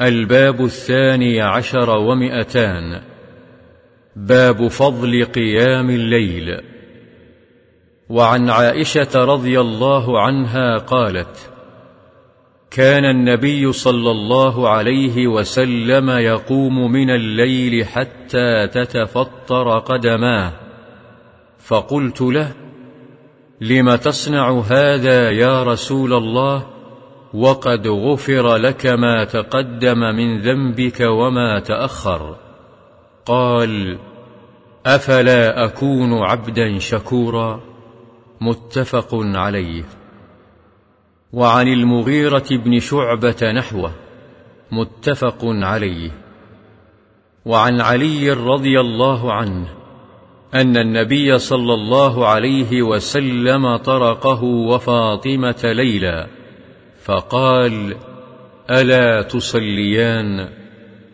الباب الثاني عشر ومئتان. باب فضل قيام الليل. وعن عائشة رضي الله عنها قالت كان النبي صلى الله عليه وسلم يقوم من الليل حتى تتفطر قدماه. فقلت له لم تصنع هذا يا رسول الله؟ وقد غفر لك ما تقدم من ذنبك وما تأخر. قال أفلا أكون عبدا شكورا؟ متفق عليه. وعن المغيرة بن شعبة نحوه متفق عليه. وعن علي رضي الله عنه أن النبي صلى الله عليه وسلم طرقه وفاطمة ليلا فقال ألا تصليان؟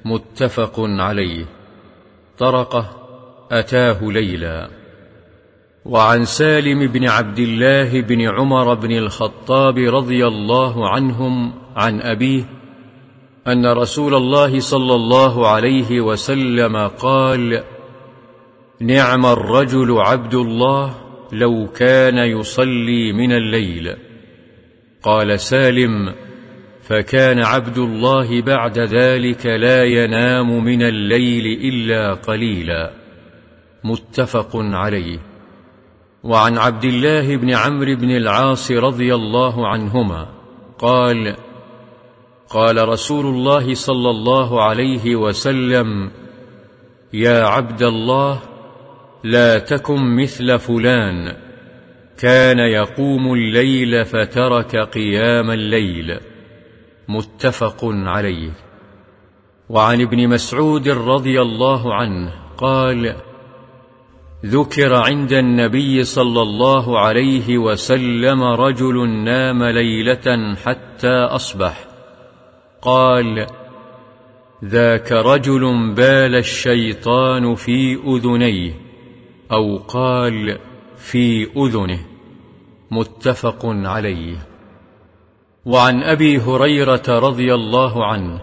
متفق عليه. طرقه أتاه ليلا وعن سالم بن عبد الله بن عمر بن الخطاب رضي الله عنهم عن أبيه أن رسول الله صلى الله عليه وسلم قال نعم الرجل عبد الله لو كان يصلي من الليل. قال سالم فكان عبد الله بعد ذلك لا ينام من الليل إلا قليلا. متفق عليه. وعن عبد الله بن عمرو بن العاص رضي الله عنهما قال قال رسول الله صلى الله عليه وسلم يا عبد الله لا تكن مثل فلان. كان يقوم الليل فترك قيام الليل. متفق عليه. وعن ابن مسعود رضي الله عنه قال ذكر عند النبي صلى الله عليه وسلم رجل نام ليلة حتى أصبح. قال ذاك رجل بال الشيطان في أذنيه أو قال في أذنه. متفق عليه. وعن أبي هريرة رضي الله عنه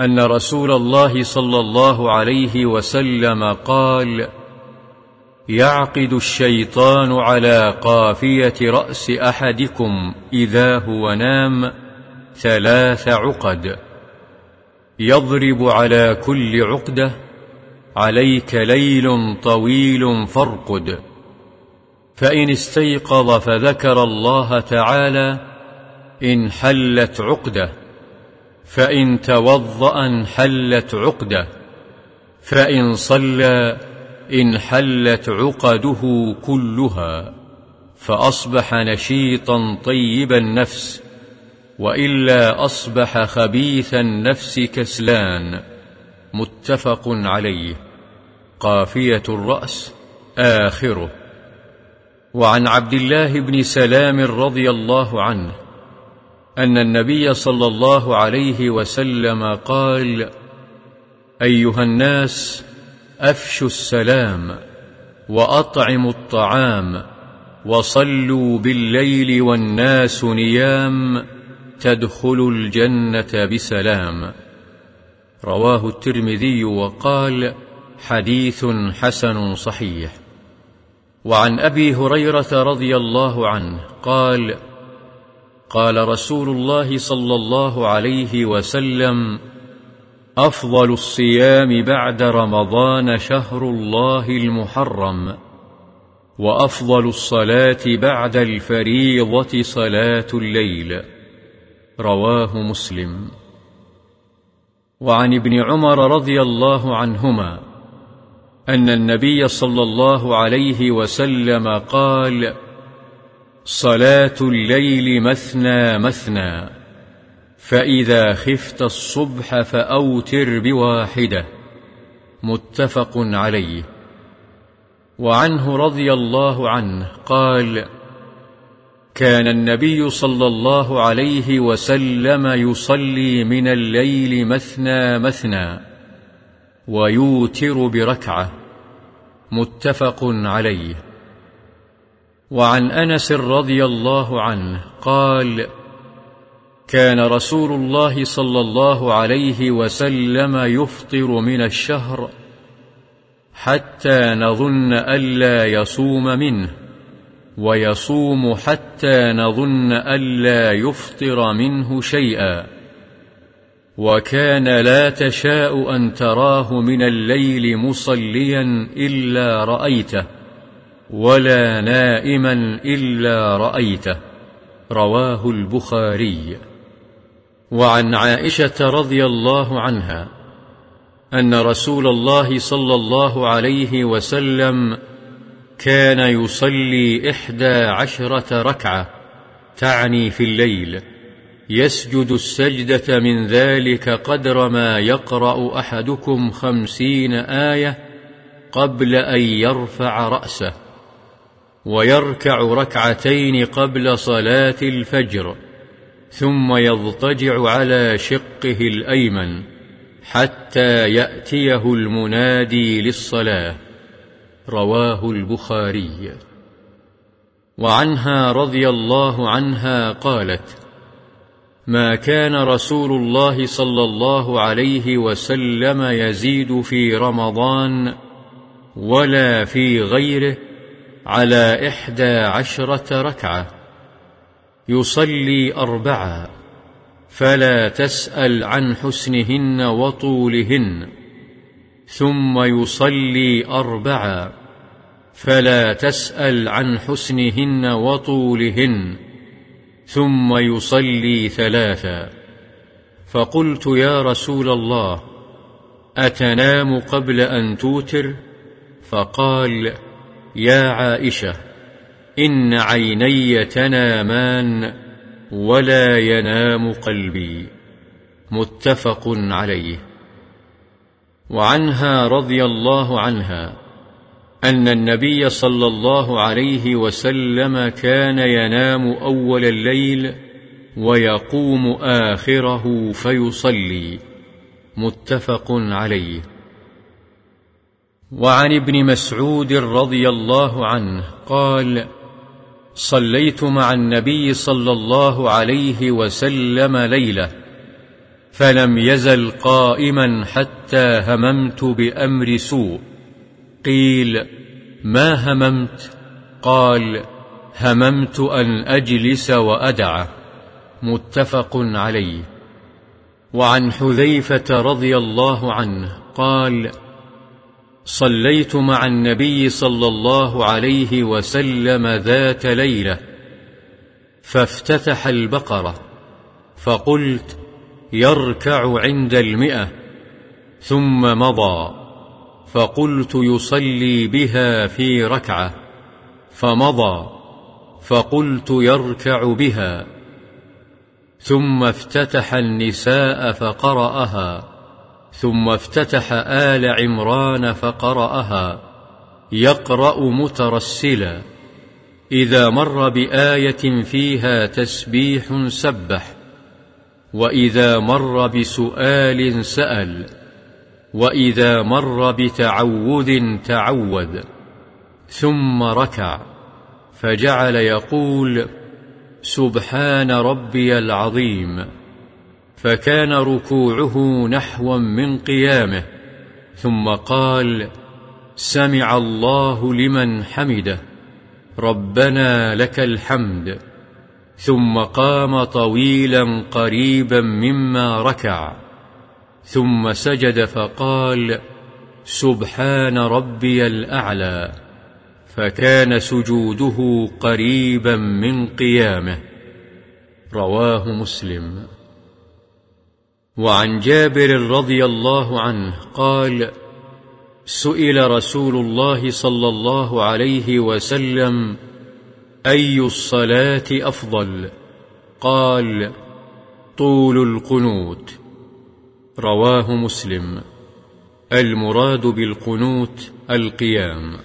أن رسول الله صلى الله عليه وسلم قال يعقد الشيطان على قافية رأس أحدكم إذا هو نام ثلاث عقد. يضرب على كل عقدة عليك ليل طويل فارقد. فإن استيقظ فذكر الله تعالى انحلت عقدة فإن توضأ انحلت عقدة فإن صلى انحلت عقده كلها فأصبح نشيطا طيب النفس وإلا أصبح خبيث النفس كسلان متفق عليه قافية الرأس آخره. وعن عبد الله بن سلام رضي الله عنه أن النبي صلى الله عليه وسلم قال أيها الناس أفشوا السلام وأطعموا الطعام وصلوا بالليل والناس نيام تدخلوا الجنة بسلام. رواه الترمذي وقال حديث حسن صحيح. وعن أبي هريرة رضي الله عنه قال قال رسول الله صلى الله عليه وسلم أفضل الصيام بعد رمضان شهر الله المحرم وأفضل الصلاة بعد الفريضة صلاة الليل. رواه مسلم. وعن ابن عمر رضي الله عنهما أن النبي صلى الله عليه وسلم قال صلاة الليل مثنى مثنى فإذا خفت الصبح فأوتر بواحدة متفق عليه. وعنه رضي الله عنه قال كان النبي صلى الله عليه وسلم يصلي من الليل مثنى مثنى. ويوتر بركعة. متفق عليه. وعن أنس رضي الله عنه قال كان رسول الله صلى الله عليه وسلم يفطر من الشهر حتى نظن ألا يصوم منه ويصوم حتى نظن ألا يفطر منه شيئا. وكان لا تشاء أن تراه من الليل مصليا إلا رأيته ولا نائما إلا رأيته. رواه البخاري. وعن عائشة رضي الله عنها أن رسول الله صلى الله عليه وسلم كان يصلي إحدى عشرة ركعة تعني في الليل. يسجد السجدة من ذلك قدر ما يقرأ أحدكم خمسين آية قبل أن يرفع رأسه ويركع ركعتين قبل صلاة الفجر ثم يضطجع على شقه الأيمن حتى يأتيه المنادي للصلاة. رواه البخاري. وعنها رضي الله عنها قالت ما كان رسول الله صلى الله عليه وسلم يزيد في رمضان ولا في غيره على إحدى عشرة ركعة. يصلي أربعا فلا تسأل عن حسنهن وطولهن. ثم يصلي أربعا فلا تسأل عن حسنهن وطولهن. ثم يصلي ثلاثا. فقلت يا رسول الله أتنام قبل أن توتر؟ فقال يا عائشة إن عيني تنامان ولا ينام قلبي. متفق عليه. وعنها رضي الله عنها. أن النبي صلى الله عليه وسلم كان ينام أول الليل ويقوم آخره فيصلي. متفق عليه. وعن ابن مسعود رضي الله عنه قال صليت مع النبي صلى الله عليه وسلم ليلة فلم يزل قائما حتى هممت بأمر سوء. قيل ما هممت؟ قال هممت أن أجلس وأدع. متفق عليه. وعن حذيفة رضي الله عنه قال صليت مع النبي صلى الله عليه وسلم ذات ليلة فافتتح البقرة فقلت يركع عند المئة ثم مضى. فقلت يصلي بها في ركعة فمضى فقلت يركع بها ثم افتتح النساء فقرأها ثم افتتح آل عمران فقرأها يقرأ مترسلا إذا مر بآية فيها تسبيح سبح وإذا مر بسؤال سأل. وإذا مر بتعوذ تعوذ ثم ركع فجعل يقول سبحان ربي العظيم. فكان ركوعه نحوا من قيامه ثم قال سمع الله لمن حمده ربنا لك الحمد. ثم قام طويلا قريبا مما ركع. ثم سجد فقال سبحان ربي الأعلى. فكان سجوده قريبا من قيامه. رواه مسلم. وعن جابر رضي الله عنه قال سئل رسول الله صلى الله عليه وسلم أي الصلاة أفضل؟ قال طول القنوت. رواه مسلم. المراد بالقنوت القيام.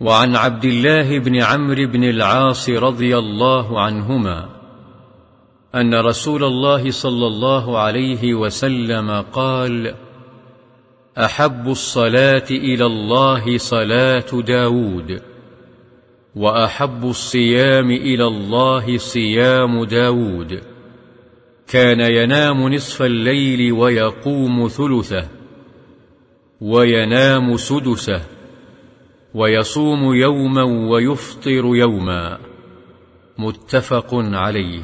وعن عبد الله بن عمرو بن العاص رضي الله عنهما أن رسول الله صلى الله عليه وسلم قال أحب الصلاة إلى الله صلاة داود وأحب الصيام إلى الله صيام داود. كان ينام نصف الليل ويقوم ثلثه وينام سدسه ويصوم يوما ويفطر يوما. متفق عليه.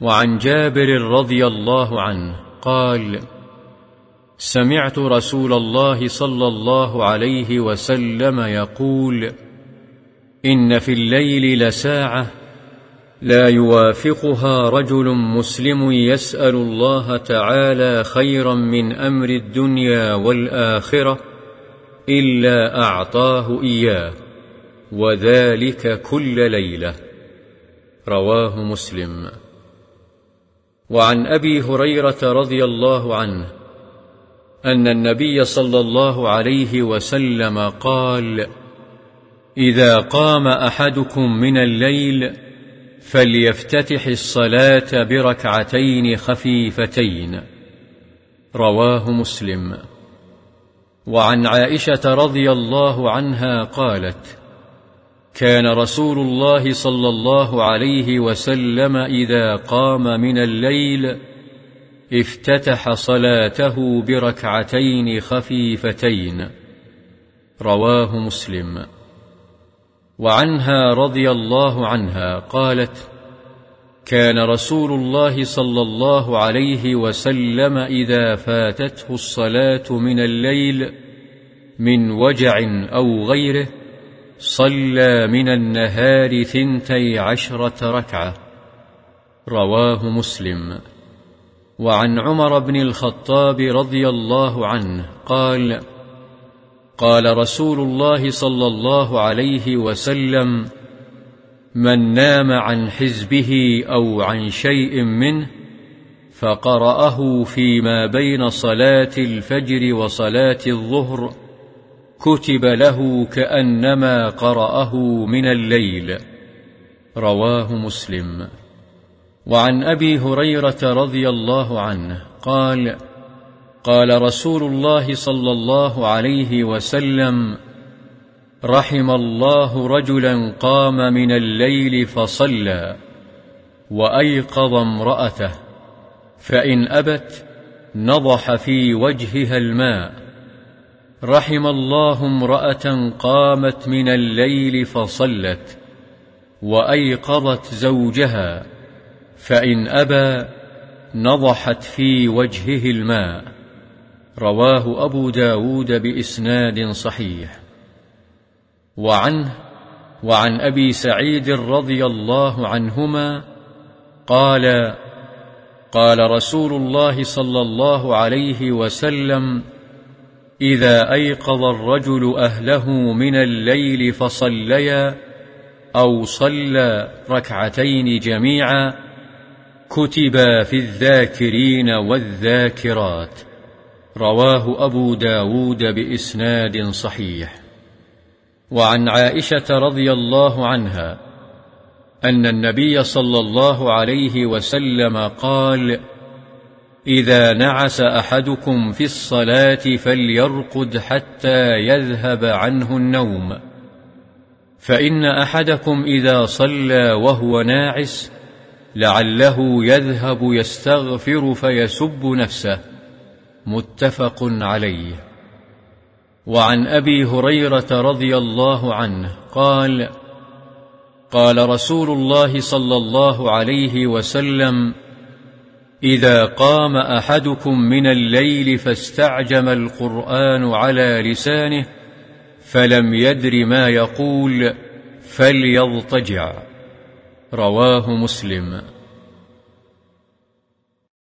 وعن جابر رضي الله عنه قال سمعت رسول الله صلى الله عليه وسلم يقول إن في الليل لساعة لا يوافقها رجل مسلم يسأل الله تعالى خيرا من أمر الدنيا والآخرة إلا أعطاه إياه وذلك كل ليلة. رواه مسلم. وعن أبي هريرة رضي الله عنه أن النبي صلى الله عليه وسلم قال إذا قام أحدكم من الليل فليفتتح الصلاة بركعتين خفيفتين. رواه مسلم. وعن عائشة رضي الله عنها قالت كان رسول الله صلى الله عليه وسلم إذا قام من الليل افتتح صلاته بركعتين خفيفتين. رواه مسلم. وعنها رضي الله عنها قالت كان رسول الله صلى الله عليه وسلم إذا فاتته الصلاة من الليل من وجع أو غيره صلى من النهار ثنتي عشرة ركعة. رواه مسلم. وعن عمر بن الخطاب رضي الله عنه قال قال رسول الله صلى الله عليه وسلم من نام عن حزبه أو عن شيء منه فقرأه فيما بين صلاة الفجر وصلاة الظهر كتب له كأنما قرأه من الليل. رواه مسلم. وعن أبي هريرة رضي الله عنه قال قال رسول الله صلى الله عليه وسلم رحم الله رجلا قام من الليل فصلى وأيقظ امرأته فإن أبت نضح في وجهها الماء. رحم الله امرأة قامت من الليل فصلت وأيقظت زوجها فإن أبى نضحت في وجهه الماء. رواه أبو داود بإسناد صحيح. وعنه وعن أبي سعيد رضي الله عنهما قال قال رسول الله صلى الله عليه وسلم إذا أيقظ الرجل أهله من الليل فصليا أو صلى ركعتين جميعا كتبا في الذاكرين والذاكرات. رواه أبو داود بإسناد صحيح. وعن عائشة رضي الله عنها أن النبي صلى الله عليه وسلم قال إذا نعس أحدكم في الصلاة فليرقد حتى يذهب عنه النوم. فإن أحدكم إذا صلى وهو ناعس لعله يذهب يستغفر فيسب نفسه. متفق عليه. وعن أبي هريرة رضي الله عنه قال قال رسول الله صلى الله عليه وسلم إذا قام أحدكم من الليل فاستعجم القرآن على لسانه فلم يدر ما يقول فليضطجع. رواه مسلم.